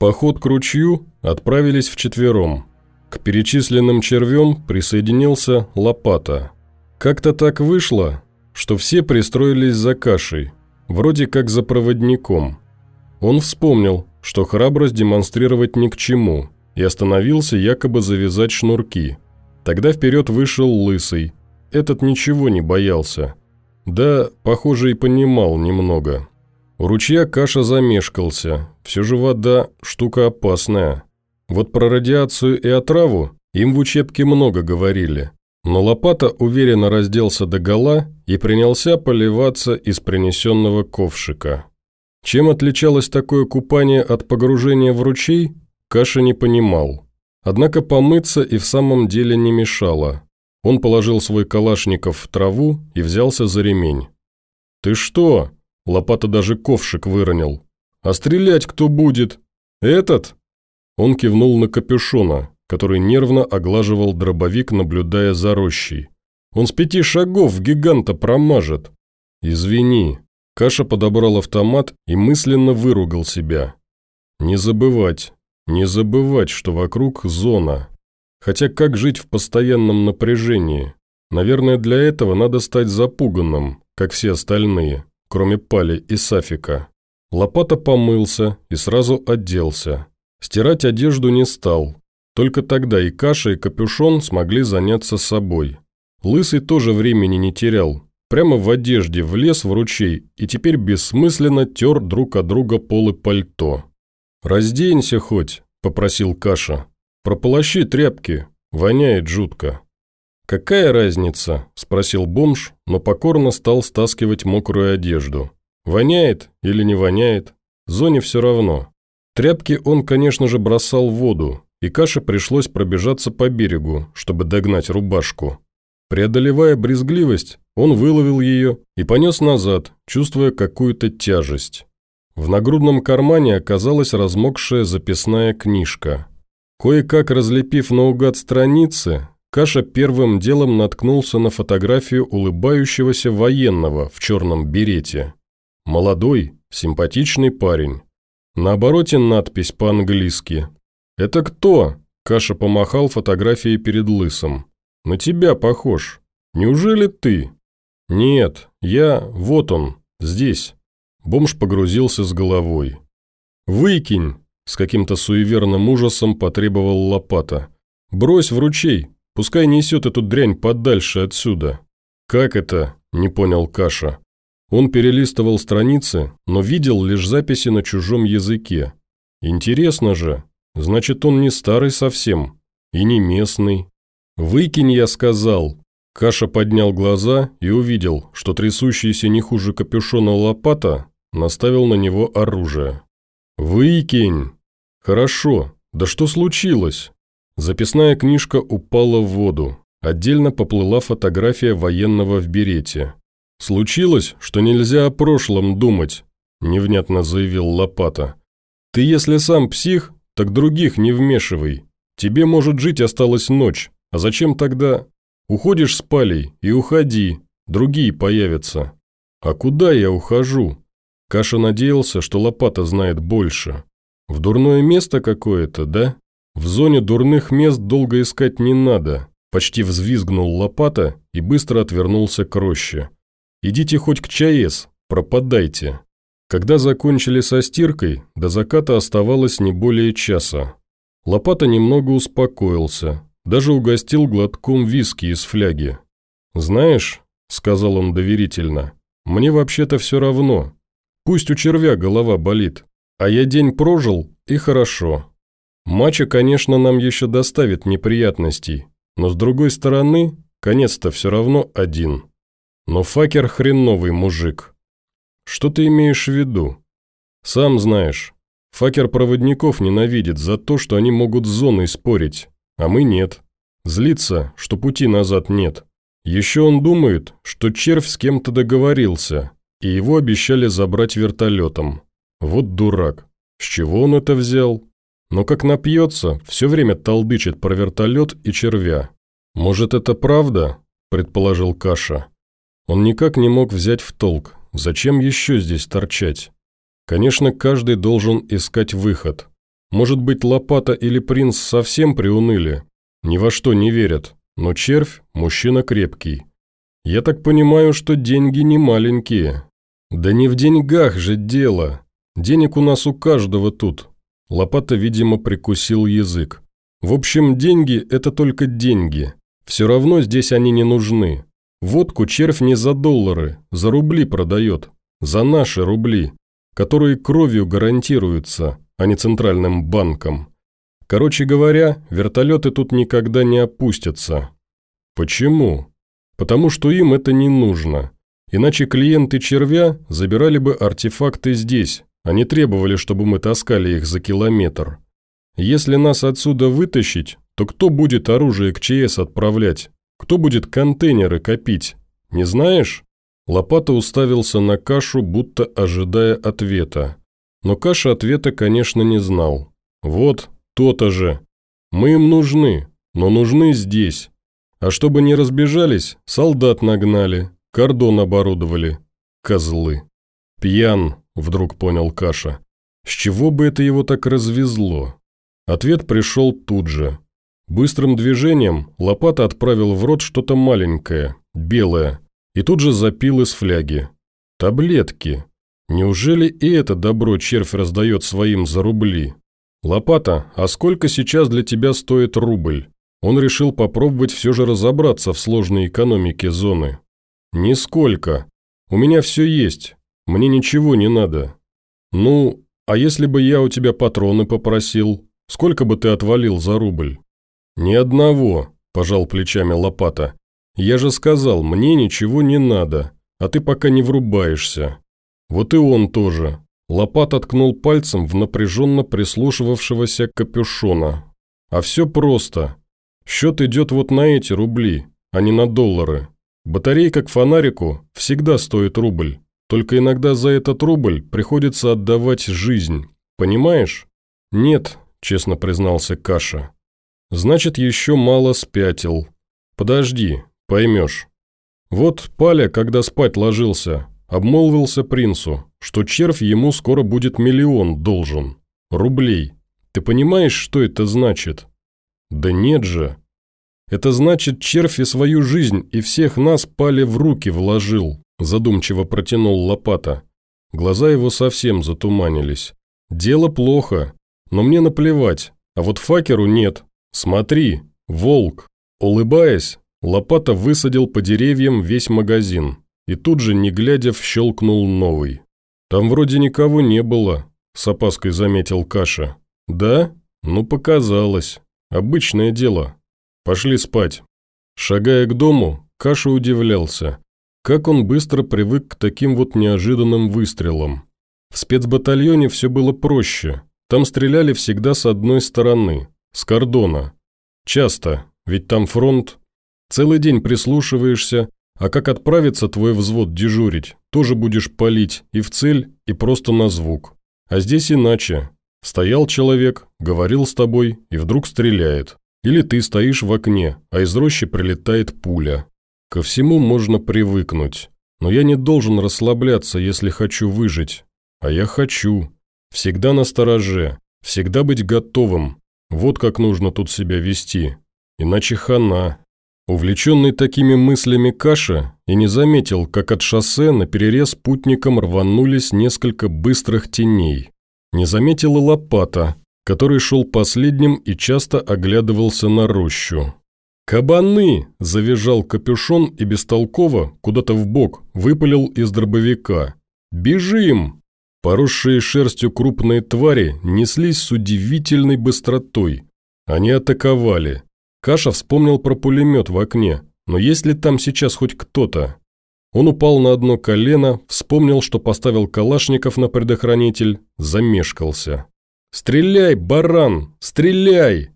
поход к ручью отправились вчетвером. К перечисленным червем присоединился Лопата. Как-то так вышло, что все пристроились за кашей, вроде как за проводником. Он вспомнил, что храбрость демонстрировать ни к чему, и остановился якобы завязать шнурки. Тогда вперед вышел Лысый. Этот ничего не боялся. Да, похоже, и понимал немного. У ручья Каша замешкался. Все же вода – штука опасная. Вот про радиацию и отраву им в учебке много говорили. Но Лопата уверенно разделся до гола и принялся поливаться из принесенного ковшика. Чем отличалось такое купание от погружения в ручей, Каша не понимал. Однако помыться и в самом деле не мешало. Он положил свой калашников в траву и взялся за ремень. «Ты что?» – Лопата даже ковшик выронил. «А стрелять кто будет? Этот?» Он кивнул на капюшона, который нервно оглаживал дробовик, наблюдая за рощей. «Он с пяти шагов гиганта промажет!» «Извини». Каша подобрал автомат и мысленно выругал себя. «Не забывать, не забывать, что вокруг зона. Хотя как жить в постоянном напряжении? Наверное, для этого надо стать запуганным, как все остальные, кроме Пали и Сафика. Лопата помылся и сразу оделся. Стирать одежду не стал. Только тогда и Каша, и Капюшон смогли заняться собой. Лысый тоже времени не терял. Прямо в одежде влез в ручей и теперь бессмысленно тер друг от друга полы пальто. «Разденься хоть», – попросил Каша. «Прополощи тряпки, воняет жутко». «Какая разница?» – спросил бомж, но покорно стал стаскивать мокрую одежду. «Воняет или не воняет? Зоне все равно». Тряпки он, конечно же, бросал в воду, и Каше пришлось пробежаться по берегу, чтобы догнать рубашку. Преодолевая брезгливость, он выловил ее и понес назад, чувствуя какую-то тяжесть. В нагрудном кармане оказалась размокшая записная книжка. Кое-как разлепив наугад страницы, Каша первым делом наткнулся на фотографию улыбающегося военного в черном берете. Молодой, симпатичный парень. На обороте надпись по-английски. «Это кто?» – Каша помахал фотографией перед лысом. «На тебя похож. Неужели ты?» «Нет, я... Вот он, здесь». Бомж погрузился с головой. «Выкинь!» – с каким-то суеверным ужасом потребовал лопата. «Брось в ручей, пускай несет эту дрянь подальше отсюда». «Как это?» – не понял Каша. Он перелистывал страницы, но видел лишь записи на чужом языке. «Интересно же, значит, он не старый совсем и не местный». «Выкинь, я сказал», Каша поднял глаза и увидел, что трясущийся не хуже капюшона лопата наставил на него оружие. «Выкинь!» «Хорошо. Да что случилось?» Записная книжка упала в воду. Отдельно поплыла фотография военного в берете. «Случилось, что нельзя о прошлом думать», – невнятно заявил Лопата. «Ты если сам псих, так других не вмешивай. Тебе, может, жить осталась ночь, а зачем тогда...» «Уходишь с палей и уходи, другие появятся». «А куда я ухожу?» Каша надеялся, что лопата знает больше. В дурное место какое-то, да? В зоне дурных мест долго искать не надо. Почти взвизгнул лопата и быстро отвернулся к роще. Идите хоть к ЧАЭС, пропадайте. Когда закончили со стиркой, до заката оставалось не более часа. Лопата немного успокоился, даже угостил глотком виски из фляги. «Знаешь», – сказал он доверительно, – «мне вообще-то все равно, Пусть у червя голова болит. А я день прожил, и хорошо. Мача, конечно, нам еще доставит неприятностей, но с другой стороны, конец-то все равно один. Но факер хреновый мужик. Что ты имеешь в виду? Сам знаешь, факер проводников ненавидит за то, что они могут с зоной спорить, а мы нет. Злится, что пути назад нет. Еще он думает, что червь с кем-то договорился, и его обещали забрать вертолетом. Вот дурак. С чего он это взял? Но как напьется, все время толдычит про вертолет и червя. «Может, это правда?» – предположил Каша. Он никак не мог взять в толк, зачем еще здесь торчать. Конечно, каждый должен искать выход. Может быть, Лопата или Принц совсем приуныли? Ни во что не верят, но червь – мужчина крепкий. Я так понимаю, что деньги не маленькие. Да не в деньгах же дело. Денег у нас у каждого тут. Лопата, видимо, прикусил язык. В общем, деньги – это только деньги. Все равно здесь они не нужны. Водку червь не за доллары, за рубли продает. За наши рубли, которые кровью гарантируются, а не центральным банком. Короче говоря, вертолеты тут никогда не опустятся. Почему? Потому что им это не нужно. Иначе клиенты червя забирали бы артефакты здесь, не требовали, чтобы мы таскали их за километр. Если нас отсюда вытащить, то кто будет оружие к ЧС отправлять? Кто будет контейнеры копить? Не знаешь?» Лопата уставился на кашу, будто ожидая ответа. Но Каша ответа, конечно, не знал. «Вот, то-то же. Мы им нужны, но нужны здесь. А чтобы не разбежались, солдат нагнали, кордон оборудовали. Козлы. Пьян, вдруг понял Каша. С чего бы это его так развезло? Ответ пришел тут же. Быстрым движением лопата отправил в рот что-то маленькое, белое, и тут же запил из фляги. Таблетки. Неужели и это добро червь раздает своим за рубли? «Лопата, а сколько сейчас для тебя стоит рубль?» Он решил попробовать все же разобраться в сложной экономике зоны. «Нисколько. У меня все есть. Мне ничего не надо. Ну, а если бы я у тебя патроны попросил, сколько бы ты отвалил за рубль?» «Ни одного», – пожал плечами лопата. «Я же сказал, мне ничего не надо, а ты пока не врубаешься. Вот и он тоже». Лопат откнул пальцем в напряженно прислушивавшегося капюшона. «А все просто. Счет идет вот на эти рубли, а не на доллары. Батарейка к фонарику всегда стоит рубль, только иногда за этот рубль приходится отдавать жизнь. Понимаешь?» «Нет», – честно признался Каша. Значит, еще мало спятил. Подожди, поймешь. Вот Паля, когда спать ложился, обмолвился принцу, что червь ему скоро будет миллион должен. Рублей. Ты понимаешь, что это значит? Да нет же. Это значит, червь и свою жизнь, и всех нас Пале в руки вложил, задумчиво протянул лопата. Глаза его совсем затуманились. Дело плохо, но мне наплевать, а вот факеру нет, «Смотри, волк!» Улыбаясь, лопата высадил по деревьям весь магазин и тут же, не глядя, щелкнул новый. «Там вроде никого не было», – с опаской заметил Каша. «Да? Ну, показалось. Обычное дело. Пошли спать». Шагая к дому, Каша удивлялся, как он быстро привык к таким вот неожиданным выстрелам. В спецбатальоне все было проще. Там стреляли всегда с одной стороны, с кордона. Часто, ведь там фронт. Целый день прислушиваешься, а как отправится твой взвод дежурить, тоже будешь палить и в цель, и просто на звук. А здесь иначе. Стоял человек, говорил с тобой и вдруг стреляет. Или ты стоишь в окне, а из рощи прилетает пуля. Ко всему можно привыкнуть. Но я не должен расслабляться, если хочу выжить. А я хочу. Всегда на стороже, всегда быть готовым, вот как нужно тут себя вести. Иначе хана. Увлеченный такими мыслями Каша и не заметил, как от шоссе на перерез путникам рванулись несколько быстрых теней. Не заметила лопата, который шел последним и часто оглядывался на рощу. «Кабаны!» – завизжал капюшон и бестолково, куда-то в бок выпалил из дробовика. «Бежим!» Поросшие шерстью крупные твари неслись с удивительной быстротой. Они атаковали. Каша вспомнил про пулемет в окне, но есть ли там сейчас хоть кто-то? Он упал на одно колено, вспомнил, что поставил калашников на предохранитель, замешкался. «Стреляй, баран! Стреляй!»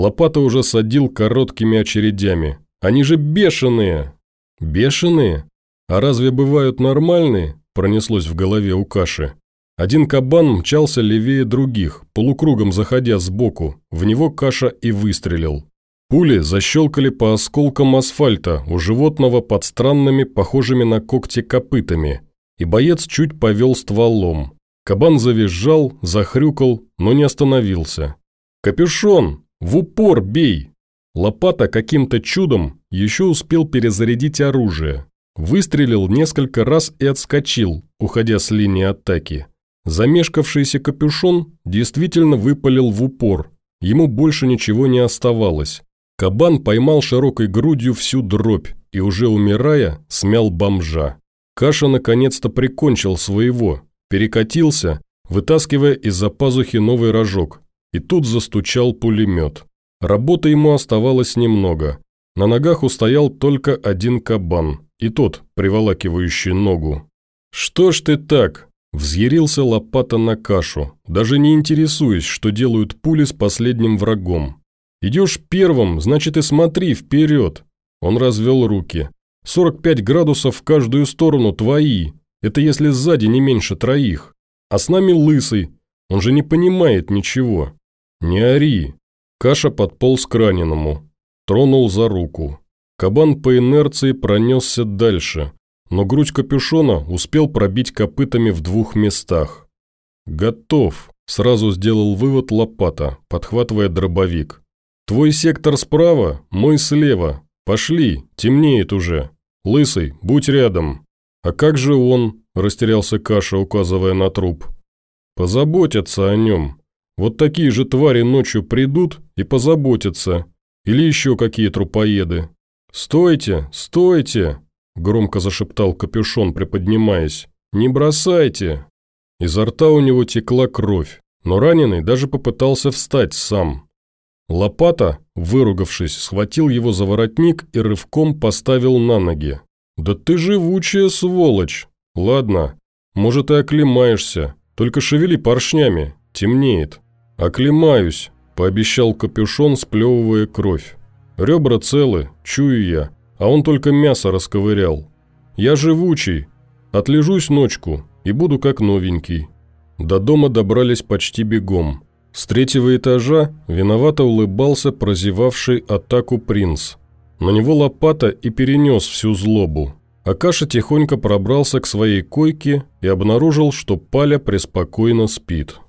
Лопата уже садил короткими очередями. «Они же бешеные!» «Бешеные? А разве бывают нормальные?» Пронеслось в голове у Каши. Один кабан мчался левее других, полукругом заходя сбоку, в него каша и выстрелил. Пули защелкали по осколкам асфальта у животного под странными, похожими на когти копытами, и боец чуть повел стволом. Кабан завизжал, захрюкал, но не остановился. «Капюшон! В упор бей!» Лопата каким-то чудом еще успел перезарядить оружие. Выстрелил несколько раз и отскочил, уходя с линии атаки. Замешкавшийся капюшон действительно выпалил в упор. Ему больше ничего не оставалось. Кабан поймал широкой грудью всю дробь и, уже умирая, смял бомжа. Каша наконец-то прикончил своего, перекатился, вытаскивая из-за пазухи новый рожок. И тут застучал пулемет. Работы ему оставалось немного. На ногах устоял только один кабан, и тот, приволакивающий ногу. «Что ж ты так?» Взъярился лопата на кашу, даже не интересуясь, что делают пули с последним врагом. «Идешь первым, значит и смотри вперед!» Он развел руки. «45 градусов в каждую сторону твои. Это если сзади не меньше троих. А с нами лысый. Он же не понимает ничего. Не ори!» Каша подполз к раненому. Тронул за руку. Кабан по инерции пронесся дальше, но грудь капюшона успел пробить копытами в двух местах. «Готов», – сразу сделал вывод лопата, подхватывая дробовик. «Твой сектор справа, мой слева. Пошли, темнеет уже. Лысый, будь рядом». «А как же он?» – растерялся Каша, указывая на труп. «Позаботятся о нем. Вот такие же твари ночью придут и позаботятся. Или еще какие трупоеды. Стойте, стойте!» – громко зашептал капюшон, приподнимаясь. «Не бросайте!» Изо рта у него текла кровь, но раненый даже попытался встать сам. Лопата, выругавшись, схватил его за воротник и рывком поставил на ноги. «Да ты живучая сволочь! Ладно, может и оклемаешься, только шевели поршнями, темнеет». «Оклемаюсь», – пообещал капюшон, сплевывая кровь. «Ребра целы, чую я, а он только мясо расковырял. Я живучий, отлежусь ночку и буду как новенький». До дома добрались почти бегом. С третьего этажа виновато улыбался прозевавший атаку принц. На него лопата и перенес всю злобу. Акаша тихонько пробрался к своей койке и обнаружил, что Паля преспокойно спит.